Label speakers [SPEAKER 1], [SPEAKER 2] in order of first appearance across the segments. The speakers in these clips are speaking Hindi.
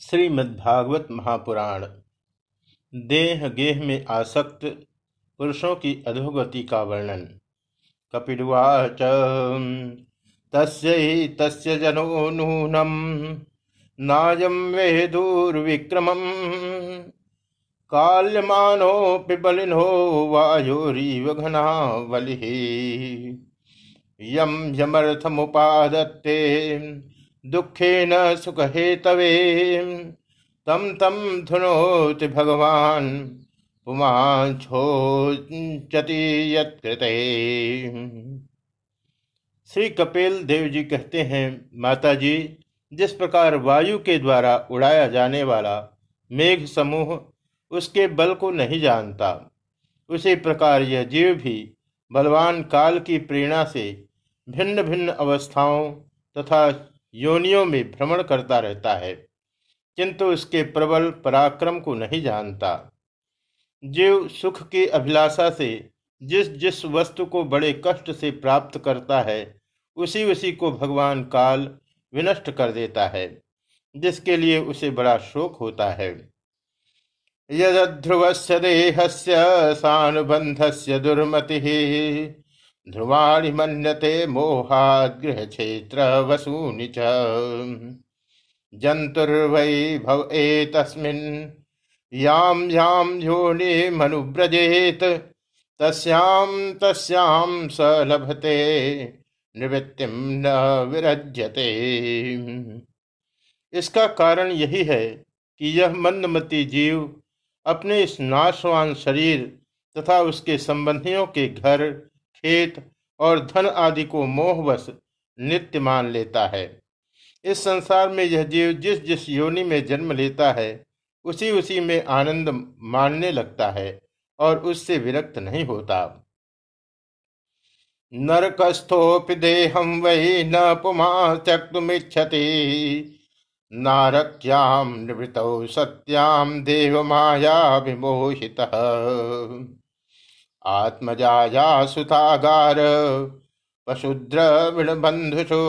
[SPEAKER 1] श्रीमद्भागवत महापुराण। देह गेह में आसक्त पुरुषों की अधोगति का वर्णन। कपिलवाच तस्य तस्य जनो नूनम नायम वेदुर्विक्रमम। काल्यमानोऽपि बलिनो वायोरीव घना बलिः यम यमर्थमुपादत्ते दुखेन सुखहेतवे। तम तम धुनोति भगवान। श्री कपिल देव जी कहते हैं माता जी जिस प्रकार वायु के द्वारा उड़ाया जाने वाला मेघ समूह उसके बल को नहीं जानता, उसी प्रकार यह जीव भी बलवान काल की प्रेरणा से भिन्न भिन्न अवस्थाओं तथा योनियों में भ्रमण करता रहता है, किंतु उसके प्रबल पराक्रम को नहीं जानता। जीव सुख की अभिलाषा से जिस जिस वस्तु को बड़े कष्ट से प्राप्त करता है, उसी उसी को भगवान काल विनष्ट कर देता है, जिसके लिए उसे बड़ा शोक होता है। यद्रुव से देहस्य से दुर्मति ध्रुवाणि मन्यते मोहाद् गृहक्षेत्र वसूनि च। जन्तुर्वै भव एतस्मिन् यां यां योनिमनुव्रजेत तस्यां तस्यां स लभते निवृत्तिम न विरज्यते। इसका कारण यही है कि यह मंदमती जीव अपने इस नाशवान शरीर तथा उसके संबंधियों के घर खेत और धन आदि को मोहवश नित्य मान लेता है। इस संसार में यह जीव जिस जिस योनि में जन्म लेता है, उसी उसी में आनंद मानने लगता है और उससे विरक्त नहीं होता। नरकस्थोपि देहम वही न पुमा त्यक्तुमिच्छति नारक्याम निवृत सत्याम देव माया विमोहिता आत्मजाया सुतागार पशुद्र बंधुषु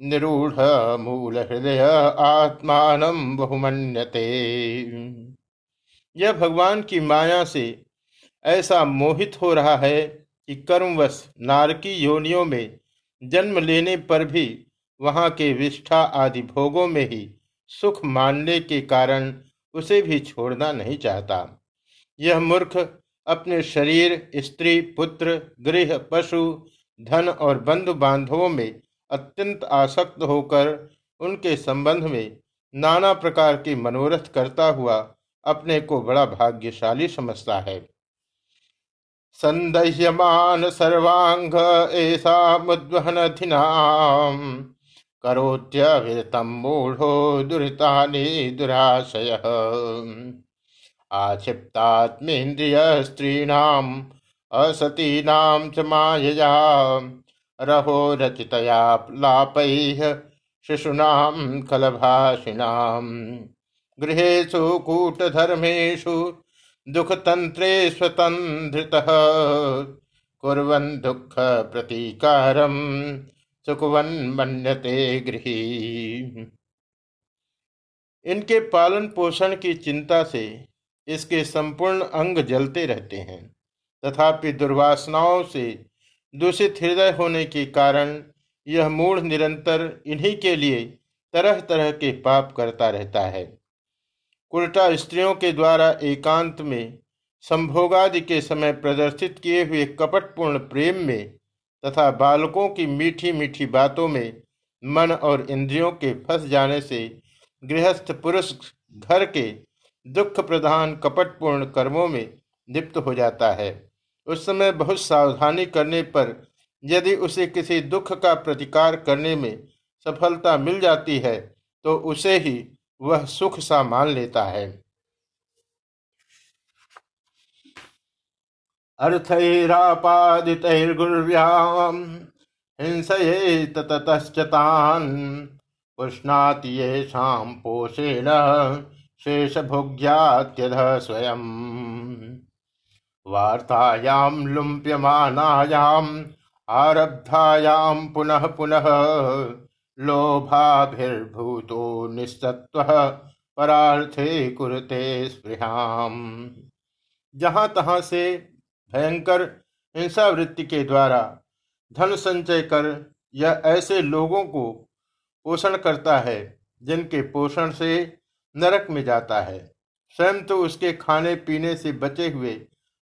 [SPEAKER 1] निरूढ़ मूल हृदय आत्मान बहुमन्यते। यह भगवान की माया से ऐसा मोहित हो रहा है कि कर्मवश नारकी योनियों में जन्म लेने पर भी वहाँ के विष्ठा आदि भोगों में ही सुख मानने के कारण उसे भी छोड़ना नहीं चाहता। यह मूर्ख अपने शरीर, स्त्री, पुत्र, गृह, पशु, धन और बंधु बांधवों में अत्यंत आसक्त होकर उनके संबंध में नाना प्रकार के मनोरथ करता हुआ अपने को बड़ा भाग्यशाली समझता है। संदह्यमान सर्वांग ऐसा मुद्वहन अधिनाम करोत्यविरतम मूढ़ो दुरिता दुराशय। आक्षिप्तात्मेन्द्रिय स्त्रीणाम असतीनाम च मायया। रहो रचितया लापैः शिशूनां कलभाषिणाम् गृहेषु कूटधर्मेषु दुःखतन्त्रे स्वतन्त्रितः। कुर्वन् दुःख प्रतीकारं सुकुवन् मन्यते गृही। इनके पालन पोषण की चिंता से इसके संपूर्ण अंग जलते रहते हैं, तथापि दुर्वासनाओं से दूषित हृदय होने के कारण यह मूढ़ निरंतर इन्हीं के लिए तरह तरह के पाप करता रहता है। उल्टा स्त्रियों के द्वारा एकांत में संभोगादि के समय प्रदर्शित किए हुए कपटपूर्ण प्रेम में तथा बालकों की मीठी मीठी बातों में मन और इंद्रियों के फंस जाने से गृहस्थ पुरुष घर के दुख प्रधान कपटपूर्ण कर्मों में लिप्त हो जाता है। उस समय बहुत सावधानी करने पर यदि उसे किसी दुख का प्रतिकार करने में सफलता मिल जाती है तो उसे ही वह सुख सा मान लेता है। अर्थैरापादितैर्गुर्व्याम हिंसये ततश्चतान् पुष्णाति येषां पोषेण शेषभोग्यात्यध स्वयं वार्तायां लुम्प्यमानायाम् आरब्धायां पुनः पुनः, लोभाभिर्भूतो निस्तत्व परार्थे कुरते स्पृहाम। जहाँ तहां से भयंकर हिंसा वृत्ति के द्वारा धन संचय कर यह ऐसे लोगों को पोषण करता है, जिनके पोषण से नरक में जाता है। स्वयं तो उसके खाने पीने से बचे हुए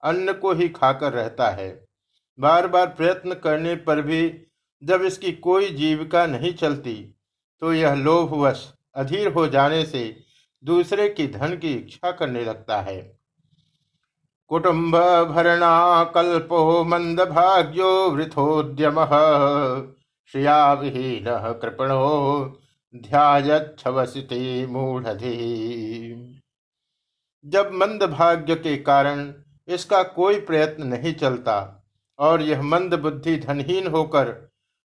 [SPEAKER 1] अन्न को ही खाकर रहता है। बार बार प्रयत्न करने पर भी जब इसकी कोई जीविका नहीं चलती तो यह लोभवश अधीर हो जाने से दूसरे की धन की इच्छा करने लगता है। कुटुंब भरणा कल्पो मंद भाग्यो वृथोद्यम श्रिया कृपणो ध्यायच्छवसिते मूढ़धि जब मंद भाग्य के कारण इसका कोई प्रयत्न नहीं चलता और यह मंद बुद्धि धनहीन होकर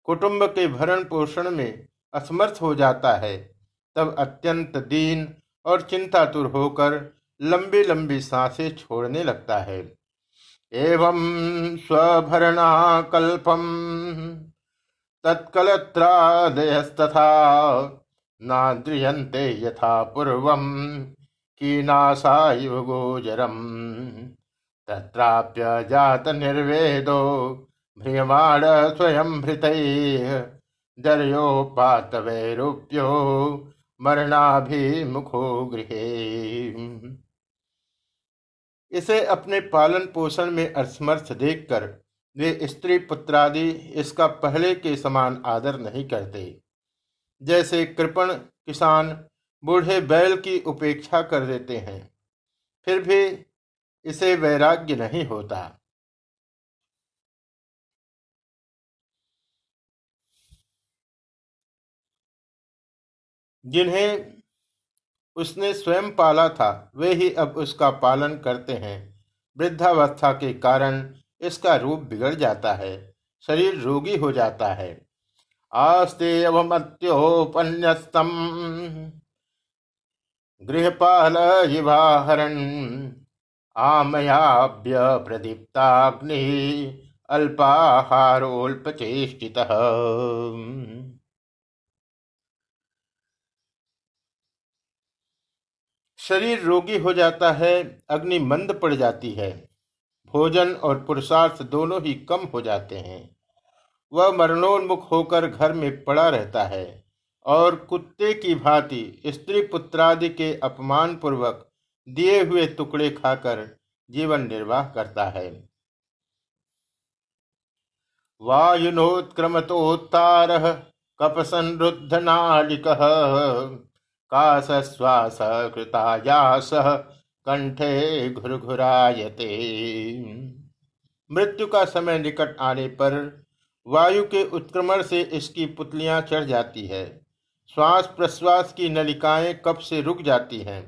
[SPEAKER 1] कुटुंब के भरण पोषण में असमर्थ हो जाता है, तब अत्यंत दीन और चिंतातुर होकर लंबी लंबी साँसें छोड़ने लगता है। एवं स्वभरणा कल्पम तत्कलत्रादयस्तथा नाद्रियन्ते यथा पूर्वम् कीनासायुः गोचरम्। तत्राप्य जात निर्वेदो भ्रियमाण स्वयं भृतैः। दर्योपातवैरूप्यो मरणाभिमुखो गृहे। इसे अपने पालन पोषण में असमर्थ देखकर वे स्त्री पुत्रादि इसका पहले के समान आदर नहीं करते। जैसे कृपण किसान बूढ़े बैल की उपेक्षा कर देते हैं, फिर भी इसे वैराग्य नहीं होता। जिन्हें उसने स्वयं पाला था, वे ही अब उसका पालन करते हैं। वृद्धावस्था के कारण इसका रूप बिगड़ जाता है, शरीर रोगी हो जाता है। आस्ते अवमत्योपन्यस्तम। गृहपाल युवाहरण आमयाभ्य प्रदीप्ताग्नि अल्पाहारोल्पचेष्टित। शरीर रोगी हो जाता है अग्नि मंद पड़ जाती है। भोजन और पुरुषार्थ दोनों ही कम हो जाते हैं। वह मरणोन्मुख होकर घर में पड़ा रहता है और कुत्ते की भांति स्त्री पुत्रादि के अपमान पूर्वक दिए हुए टुकड़े खाकर जीवन निर्वाह करता है। वायुनोत्क्रमतोत्तार कपसनरुद्ध नालिक काश्वास कृतायास कंठे घुरघुरायते। मृत्यु का समय निकट आने पर वायु के उत्क्रमण से इसकी पुतलियाँ चढ़ जाती है। श्वास प्रश्वास की नलिकाएँ कप से रुक जाती हैं।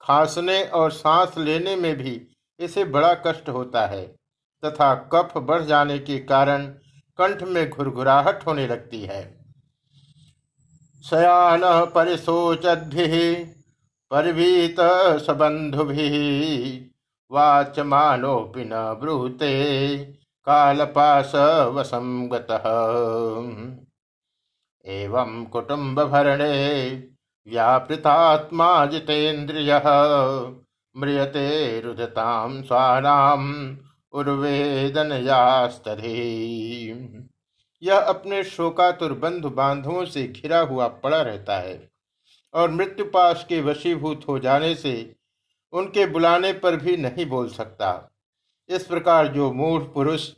[SPEAKER 1] खांसने और सांस लेने में भी इसे बड़ा कष्ट होता है, तथा कफ बढ़ जाने के कारण कंठ में घुरघुराहट होने लगती है। शयान परिशोचद्भि परिभीत सबंधुभिः वाचमानोऽपि न ब्रूते कालपाशवशं गतः एवं कुटुम्बभरणे व्यापृतात्मा जितेन्द्रियः, म्रियते रुदतां स्वानाम् उर्वेदनयास्तधि। यह अपने शोकातुर बंधु बांधवों से घिरा हुआ पड़ा रहता है। और मृत्युपाश के वशीभूत हो जाने से उनके बुलाने पर भी नहीं बोल सकता। इस प्रकार जो मूढ़ पुरुष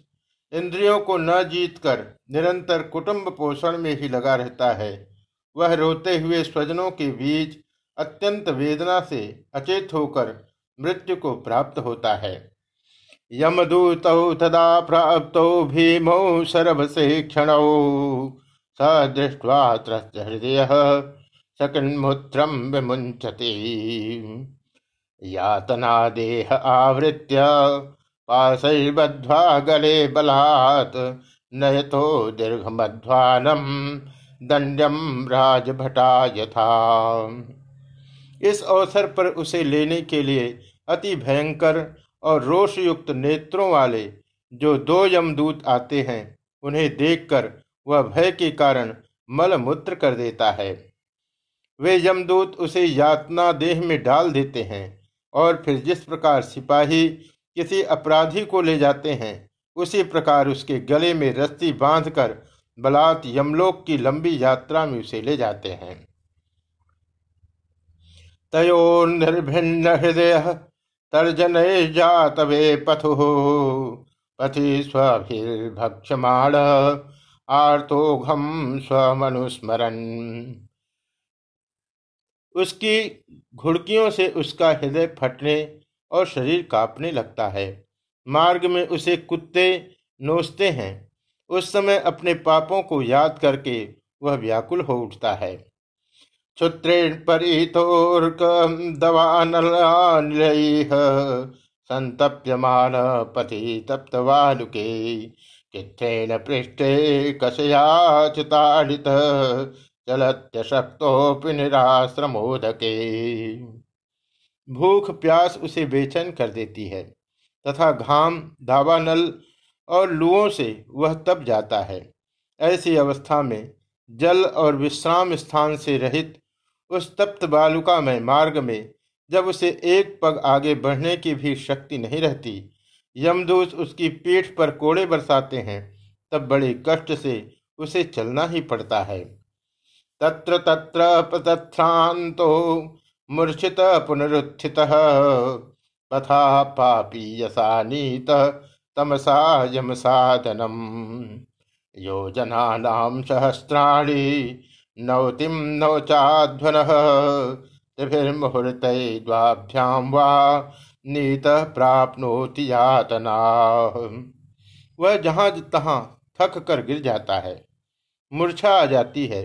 [SPEAKER 1] इंद्रियों को न जीतकर निरंतर कुटुंब पोषण में ही लगा रहता है, वह रोते हुए स्वजनों के बीच अत्यंत वेदना से अचेत होकर मृत्यु को प्राप्त होता है। यमदूत तदा प्राप्त भीमौ सरभसे क्षण स दृष्ट्वा हृदय। सकन्मुत्रम विमुंचति यातना देह आवृत्य पाशैर्बद्ध्वा गले बलात् नयतो दीर्घमध्वानम दंडम राजभटा यथा। इस अवसर पर उसे लेने के लिए अति भयंकर और रोषयुक्त नेत्रों वाले जो दो यमदूत आते हैं, उन्हें देखकर वह भय के कारण मलमूत्र कर देता है। वे यमदूत उसे यातना देह में डाल देते हैं और फिर जिस प्रकार सिपाही किसी अपराधी को ले जाते हैं, उसी प्रकार उसके गले में रस्सी बांधकर बलात् यमलोक की लंबी यात्रा में उसे ले जाते हैं। तयो निर्भिन्न हृदय तर्जन जात वे पथु, पथि स्वभिर्भक्षमाण आर्तोघम स्वमनुस्मरण उसकी घुड़कियों से उसका हृदय फटने और शरीर कांपने लगता है। मार्ग में उसे कुत्ते नोचते हैं। उस समय अपने पापों को याद करके वह व्याकुल हो उठता है। क्षुत्रेण परितोर्क दवानलानिलैः संतप्यमान पति तप्तवालुके चित्रेण पृष्ठे कषयाचिताड़ित चलत्यशक्तोपि निराश्रमोदके। भूख प्यास उसे बेचैन कर देती है, तथा घाम दावानल और लुओं से वह तप जाता है। ऐसी अवस्था में जल और विश्राम स्थान से रहित उस तप्त बालुका में मार्ग में जब उसे एक पग आगे बढ़ने की भी शक्ति नहीं रहती, यमदूत उसकी पीठ पर कोड़े बरसाते हैं, तब बड़े कष्ट से उसे चलना ही पड़ता है। तत्र तत्र पतथ्रांतो मूर्छित पुनरुत्थित। पथा पापी यसानीत तमसा यम साधनम। योजनानाम सहस्राणी नवतिम नवचाध्वन त्रिभिर्मुहूर्त द्वाभ्याम वा नीत प्राप्नोति यातना। वह जहाँ तहां थक कर गिर जाता है, मूर्छा आ जाती है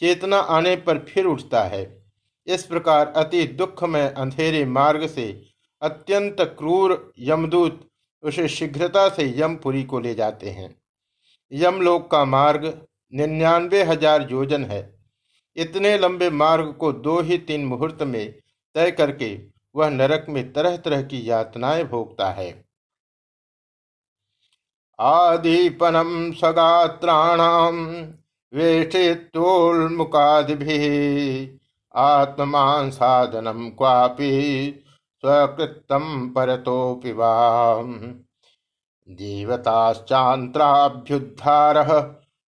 [SPEAKER 1] चेतना आने पर फिर उठता है। इस प्रकार अति दुख में अंधेरे मार्ग से अत्यंत क्रूर यमदूत उसे शीघ्रता से यमपुरी को ले जाते हैं। यमलोक का मार्ग निन्यानवे हज़ार योजन है। इतने लंबे मार्ग को दो ही तीन मुहूर्त में तय करके वह नरक में तरह तरह की यातनाएँ भोगता है। आदिपनम सगात्राणाम वेष्टितोन्मुखादिभिः आत्मान साधनम क्वापि स्वकृतम परतोपि जीवताश्चान्त्राभ्युद्धारः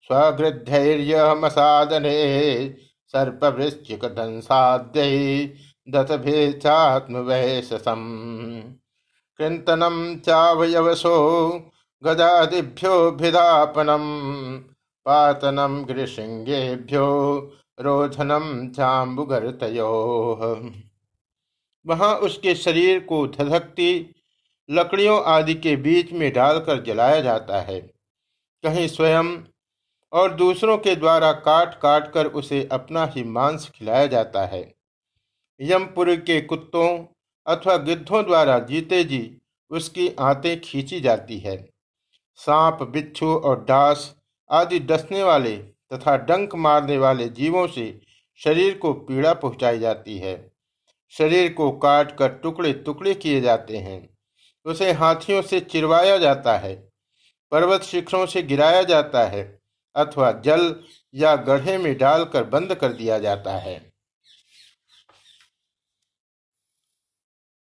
[SPEAKER 1] स्वगृद्धैर्यमसादने सर्पवृश्चिकदंसाद्यै दशभेचात्मवैशसम् कृन्तनं चावयवसो गदादिभ्योऽभिधापनम् पातनम गृसिंगेभ्यो रोधनम चाम्बुगरतयो। वहाँ उसके शरीर को धधकती, लकड़ियों आदि के बीच में डालकर जलाया जाता है। कहीं स्वयं और दूसरों के द्वारा काट काट कर उसे अपना ही मांस खिलाया जाता है। यमपुर के कुत्तों अथवा गिद्धों द्वारा जीते जी उसकी आंतें खींची जाती है। सांप, बिच्छू और डास आदि डसने वाले तथा डंक मारने वाले जीवों से शरीर को पीड़ा पहुंचाई जाती है। शरीर को काट कर टुकड़े टुकड़े किए जाते हैं। उसे हाथियों से चिरवाया जाता है, पर्वत शिखरों से गिराया जाता है अथवा जल या गढ़े में डालकर बंद कर दिया जाता है।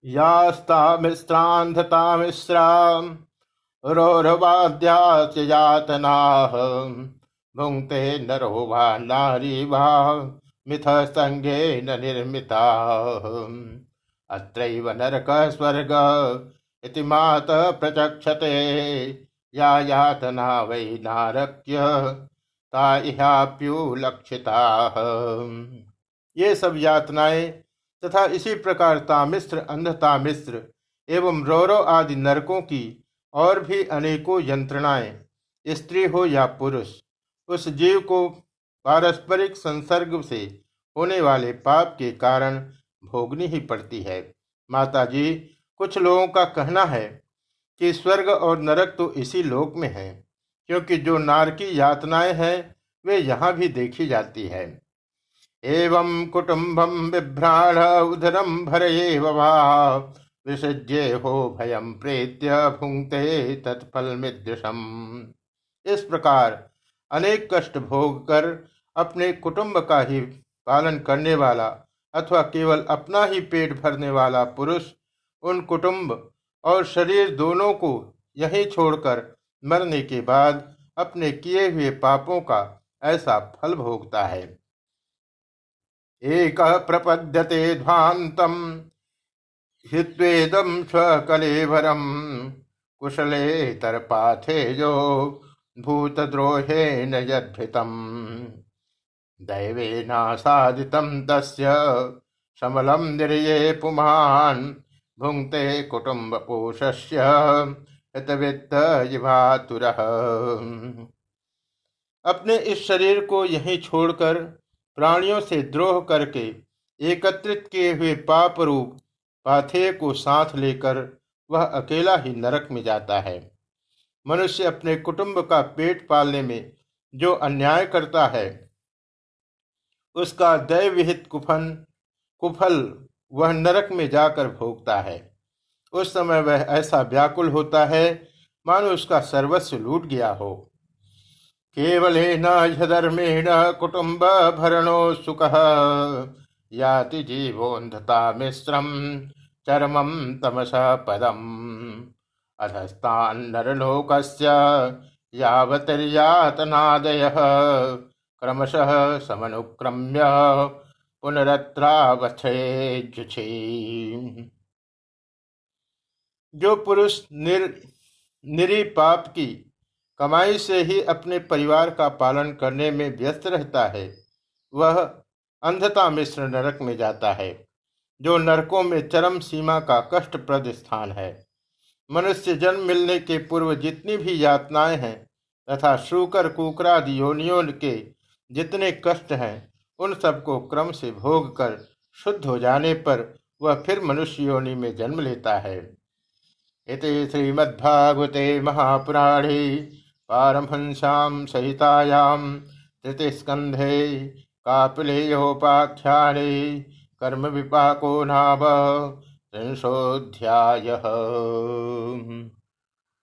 [SPEAKER 1] यास्ता मिश्रांधता मिश्रा रौरवाद्याच यातनाः भुङ्क्ते नरो वा नारी वा मिथ सङ्गेन निर्मिताः। अत्रैव नरकः स्वर्ग इति मात प्रचक्षते। या यातना वै नारक्य, ता ये सब यातनाएँ तथा इसी प्रकार तामिश्र अंधतामिश्र एवं रौरव आदि नरकों की और भी अनेकों यंत्रणाएँ, स्त्री हो या पुरुष, उस जीव को पारस्परिक संसर्ग से होने वाले पाप के कारण भोगनी ही पड़ती है। माता जी कुछ लोगों का कहना है कि स्वर्ग और नरक तो इसी लोक में है, क्योंकि जो नारकी यातनाएँ हैं, वे यहाँ भी देखी जाती है। एवं कुटुम्बम बिभ्राण उधरम भर विसज्ये हो भयम प्रेत्य भुंगते तत्फल मिदृशम इस प्रकार अनेक कष्ट भोग कर अपने कुटुंब का ही पालन करने वाला अथवा केवल अपना ही पेट भरने वाला पुरुष, उन कुटुंब और शरीर दोनों को यही छोड़कर मरने के बाद अपने किए हुए पापों का ऐसा फल भोगता है। एक प्रपद्यते ध्वांतम। हित्वेदम स्वकलेवरम कुशले तरपाथे जो भूतद्रोहे न यद्भितम। दैवे नासादितम तस्य समलम निर्ये पुमान। भुंगते कुटुंब पोष्य अपने इस शरीर को यहीं छोड़कर प्राणियों से द्रोह करके एकत्रित किए हुए पाप रूप पाथे को साथ लेकर वह अकेला ही नरक में जाता है। मनुष्य अपने कुटुंब का पेट पालने में जो अन्याय करता है, उसका दैविहित कुफन, कुफल वह नरक में जाकर भोगता है। उस समय वह ऐसा व्याकुल होता है, मानो उसका सर्वस्व लूट गया हो। केवल धर्मेण कुटुंब भरणो सुख। याति जीवोन्धता मिश्रम चरमम तमस पदम। अधस्तान्नरलोक यावतिर्यातनादय क्रमशः समनुक्रम्य पुनरत्रावथे जो पुरुष निर निरी पाप की कमाई से ही अपने परिवार का पालन करने में व्यस्त रहता है, वह अंधता मिश्र नरक में जाता है, जो नरकों में चरम सीमा का कष्टप्रद स्थान है। मनुष्य जन्म मिलने के पूर्व जितनी भी यातनाएँ हैं तथा शुकर कुकरादि, योनियों के जितने कष्ट हैं, उन सबको क्रम से भोग कर शुद्ध हो जाने पर वह फिर मनुष्य योनि में जन्म लेता है। इति श्रीमद्भागवते महापुराणे पारमहंस्यां सहितायां तृतीयस्कन्धे कापिलेयोपाख्याने कर्मविपाको नाम त्रिंशोऽध्यायः।